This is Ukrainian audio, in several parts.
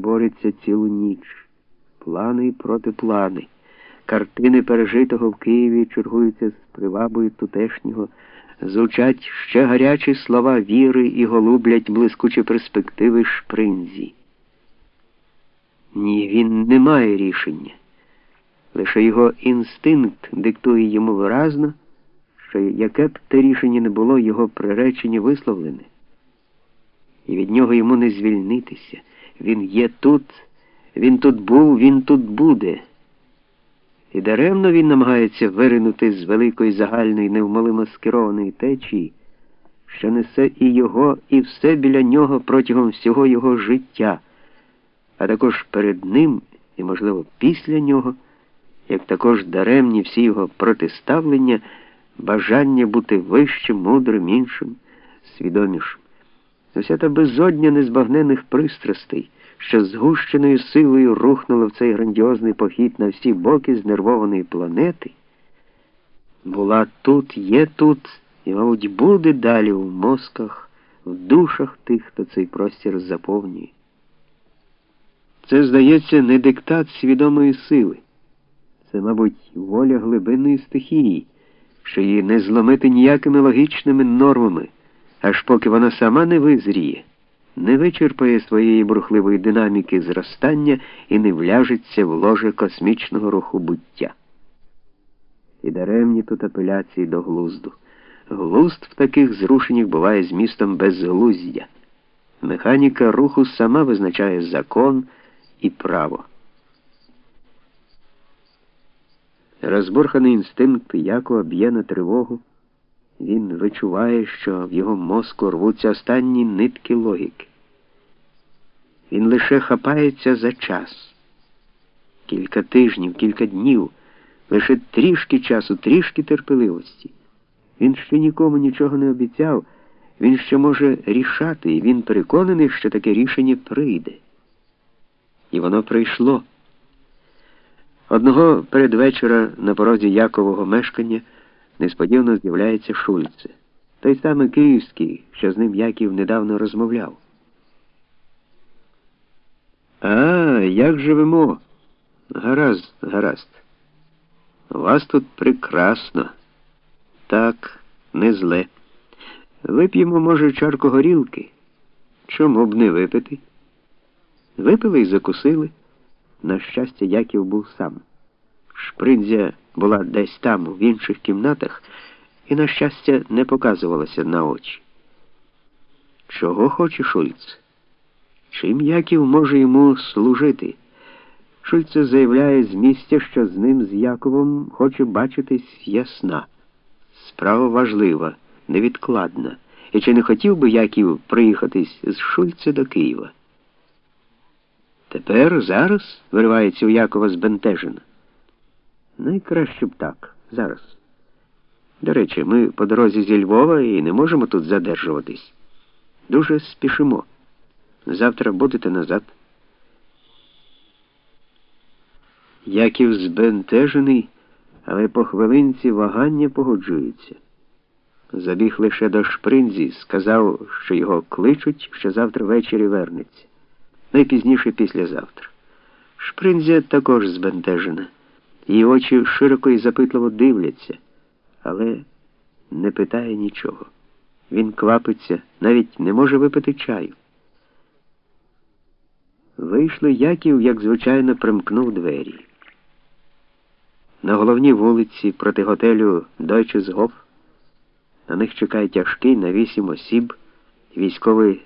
бореться цілу ніч. Плани проти плани. Картини пережитого в Києві чергуються з привабою тутешнього, звучать ще гарячі слова віри і голублять блискучі перспективи шпринзі. Ні, він не має рішення. Лише його інстинкт диктує йому виразно, що яке б те рішення не було, його приречення висловлене. І від нього йому не звільнитися. Він є тут, він тут був, він тут буде. І даремно він намагається виринути з великої загальної невмолимо скерованої течії, що несе і його, і все біля нього протягом всього його життя, а також перед ним і, можливо, після нього, як також даремні всі його протиставлення, бажання бути вищим, мудрим, іншим, свідомішим. Вся та безодня незбагнених пристрастей що згущеною силою рухнуло в цей грандіозний похід на всі боки знервованої планети, була тут, є тут і, мабуть, буде далі в мозках, в душах тих, хто цей простір заповнює. Це, здається, не диктат свідомої сили. Це, мабуть, воля глибинної стихії, що її не зломити ніякими логічними нормами, аж поки вона сама не визріє не вичерпає своєї бурхливої динаміки зростання і не вляжеться в ложе космічного руху буття. І даремні тут апеляції до глузду. Глузд в таких зрушеннях буває змістом безглуздя. Механіка руху сама визначає закон і право. Розбурханий інстинкт Якова б'є на тривогу. Він вичуває, що в його мозку рвуться останні нитки логіки. Він лише хапається за час. Кілька тижнів, кілька днів, лише трішки часу, трішки терпеливості. Він ще нікому нічого не обіцяв, він ще може рішати, і він переконаний, що таке рішення прийде. І воно прийшло. Одного передвечора на порозі Якового мешкання несподівано з'являється Шульце, той самий київський, що з ним Яків недавно розмовляв. А, як живемо? Гаразд, гаразд. Вас тут прекрасно. Так, не зле. Вип'ємо, може, чарку горілки. Чому б не випити? Випили і закусили. На щастя, Яків був сам. Шпринзя була десь там, в інших кімнатах, і, на щастя, не показувалася на очі. Чого хоче Шульц? Чим Яків може йому служити? Шульце заявляє з місця, що з ним, з Яковом, хоче бачитись ясна. Справа важлива, невідкладна. І чи не хотів би Яків приїхатись з Шульце до Києва? Тепер, зараз, виривається у Якова збентежена. Найкраще б так, зараз. До речі, ми по дорозі зі Львова і не можемо тут задержуватись. Дуже спішимо. Завтра будете назад. Яків збентежений, але по хвилинці вагання погоджується. Забіг лише до шпринзі, сказав, що його кличуть, що завтра ввечері вернеться. Найпізніше післязавтра. Шпринзя також збентежена. Її очі широко і запитливо дивляться, але не питає нічого. Він квапиться, навіть не може випити чаю. Вийшли Яків, як звичайно, примкнув двері. На головній вулиці проти готелю Дойчезгоф на них чекає тяжкий на вісім осіб військовий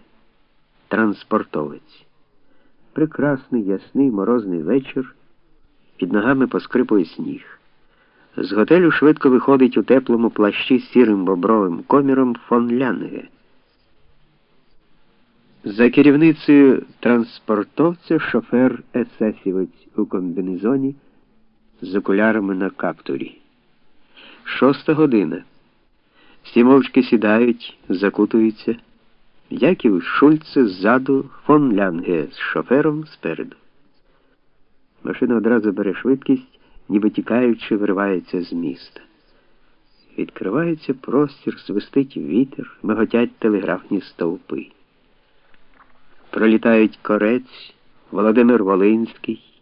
транспортовець. Прекрасний, ясний морозний вечір. Під ногами поскрипує сніг. З готелю швидко виходить у теплому плащі з сірим бобровим коміром фон Лянге. За керівницею транспортовця шофер есесівець у комбінезоні з окулярами на каптурі. Шоста година. Всі мовчки сідають, закутуються. Яків Шульце ззаду, фон Лянге з шофером спереду. Машина одразу бере швидкість, ніби тікаючи, виривається з міста. Відкривається простір, свистить вітер, миготять телеграфні стовпи. Пролітають корець, Володимир Волинський.